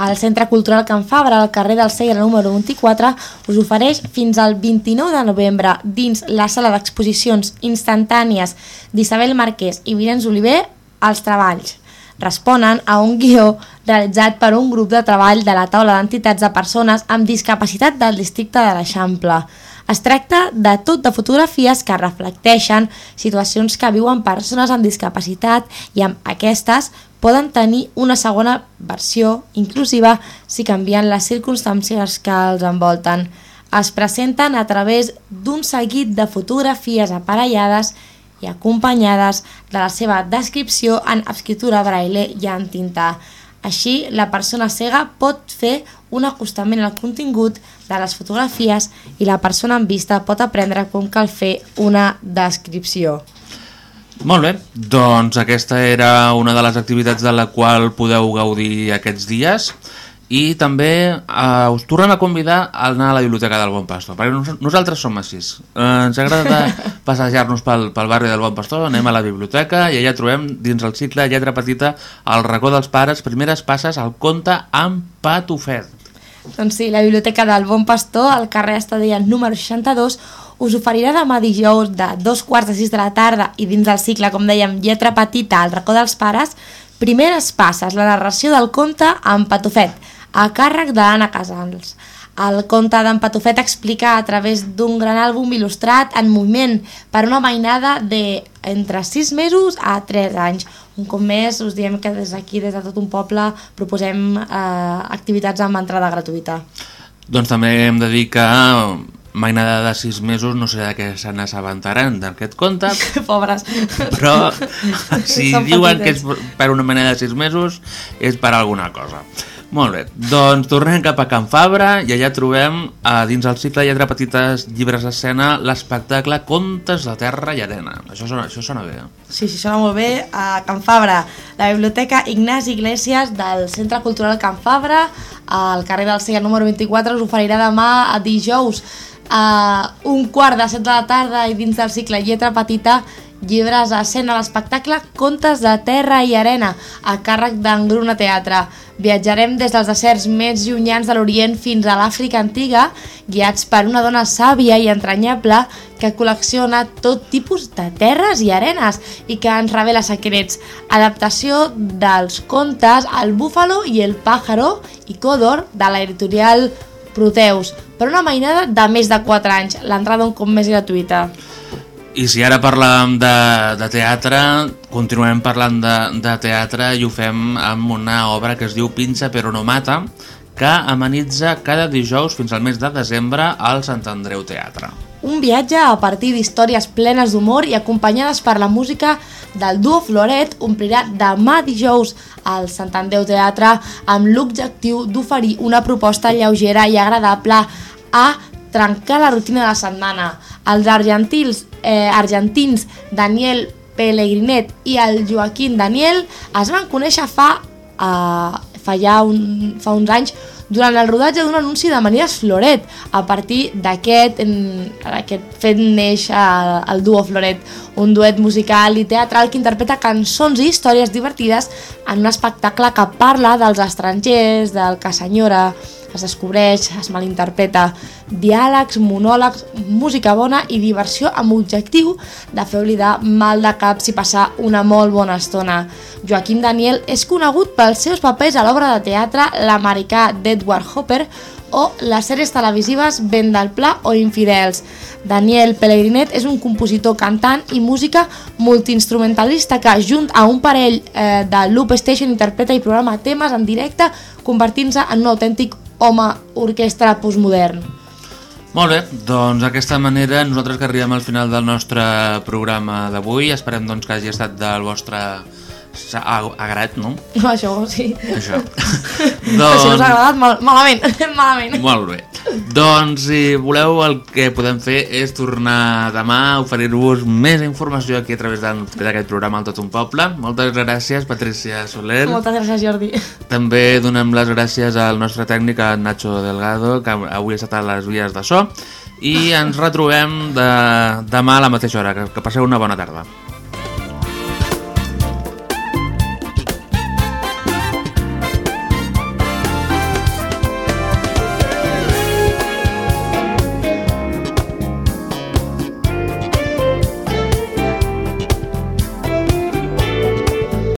El Centre Cultural Can Fabra, al carrer del Segre número 24, us ofereix fins al 29 de novembre dins la sala d'exposicions instantànies d'Isabel Marquès i Virenç Oliver els treballs. Responen a un guió realitzat per un grup de treball de la taula d'entitats de persones amb discapacitat del districte de l'Eixample. Es tracta de tot de fotografies que reflecteixen situacions que viuen persones amb discapacitat i amb aquestes poden tenir una segona versió inclusiva si canvien les circumstàncies que els envolten. Es presenten a través d'un seguit de fotografies aparellades i acompanyades de la seva descripció en escritura braille i en tinta. Així, la persona cega pot fer un acostament al contingut de les fotografies i la persona en vista pot aprendre com cal fer una descripció. Molt bé, doncs aquesta era una de les activitats de la qual podeu gaudir aquests dies i també eh, us tornem a convidar a anar a la Biblioteca del Bon Pastor, perquè nos nosaltres som així. Eh, ens agrada [laughs] passejar-nos pel, pel barri del Bon Pastor, anem a la biblioteca i allà trobem dins el cicle Lletra Petita el racó dels pares, primeres passes al conte amb patufet. Doncs sí, la Biblioteca del Bon Pastor, al carrer Estadella número 62, us oferirà demà dijous de dos quarts de sis de la tarda i dins del cicle, com dèiem, lletra petita al racó dels pares, primeres passes, la narració del conte amb Patufet, a càrrec d'Anna Casals. El conte d'en Patufet explica a través d'un gran àlbum il·lustrat en moviment per una mainada de entre 6 mesos a 3 anys. Un cop més us diem que des d'aquí, des de tot un poble, proposem eh, activitats amb entrada gratuïta. Doncs també hem de dir que mainada de 6 mesos no sé de què se n'assabentaran d'aquest conte, [laughs] Pobres. però [laughs] si Són diuen que petitets. és per una manera de 6 mesos és per alguna cosa. Molt bé, doncs tornem cap a Can Fabra i allà trobem, a dins el cicle Lletra Petites Llibres d'Escena, l'espectacle Contes de Terra i Arena. Això sona, això sona bé. eh? Sí, sí, sona molt bé. A Can Fabra, la Biblioteca Ignasi Iglesias del Centre Cultural Can Fabra, al carrer del Segre número 24, us oferirà demà a dijous a un quart de set de la tarda i dins del cicle Lletra Petita llibres a escena a l'espectacle Contes de Terra i Arena, a càrrec d'Engruna Teatre. Viatjarem des dels deserts més llunyans de l'Orient fins a l'Àfrica antiga, guiats per una dona sàvia i entranyable que col·lecciona tot tipus de terres i arenes i que ens revela secrets. Adaptació dels contes El búfalo i el pájaro i Còdor de l'editorial Proteus, per una mainada de més de 4 anys, l'entrada un cop més gratuïta. I si ara parlàvem de, de teatre, continuem parlant de, de teatre i ho fem amb una obra que es diu Pinça però no mata, que amenitza cada dijous fins al mes de desembre al Sant Andreu Teatre. Un viatge a partir d'històries plenes d'humor i acompanyades per la música del duo Floret omplirà demà dijous al Sant Andreu Teatre amb l'objectiu d'oferir una proposta lleugera i agradable a trencar la rutina de la setmana. Els argentins, eh, argentins Daniel Pellegrinet i el Joaquín Daniel es van conèixer fa, eh, fa ja un, fa uns anys durant el rodatge d'un anunci de Manies Floret. A partir d'aquest aquest fet neix el, el duo Floret, un duet musical i teatral que interpreta cançons i històries divertides en un espectacle que parla dels estrangers, del que senyora, es descobreix, es malinterpreta, diàlegs, monòlegs, música bona i diversió amb objectiu de fer oblidar mal de caps i passar una molt bona estona. Joaquim Daniel és conegut pels seus papers a l'obra de teatre L'americà d'Edward Hopper o les sèries televisives Vent del Pla o Infidels. Daniel Pellegrinet és un compositor, cantant i música multiinstrumentalista que, junt a un parell eh, de Loop Station, interpreta i programa temes en directe, convertint-se en un autèntic home orquestra postmodern. Molt bé, doncs d'aquesta manera nosaltres que arribem al final del nostre programa d'avui. Esperem doncs, que hagi estat del vostre sa- ag- agrat, no? Això, sí. Això. [laughs] Doncs... Si no us ha agradat, mal, malament, [laughs] malament. Molt bé. Doncs si voleu el que podem fer és tornar demà a oferir-vos més informació aquí a través d'aquest programa al Tot un Poble. Moltes gràcies, Patricia Soler. Moltes gràcies, Jordi. [laughs] També donem les gràcies al nostre tècnic, a Nacho Delgado, que avui ha estat a les vies de so. I ens retrobem de, demà a la mateixa hora. Que, que passeu una bona tarda.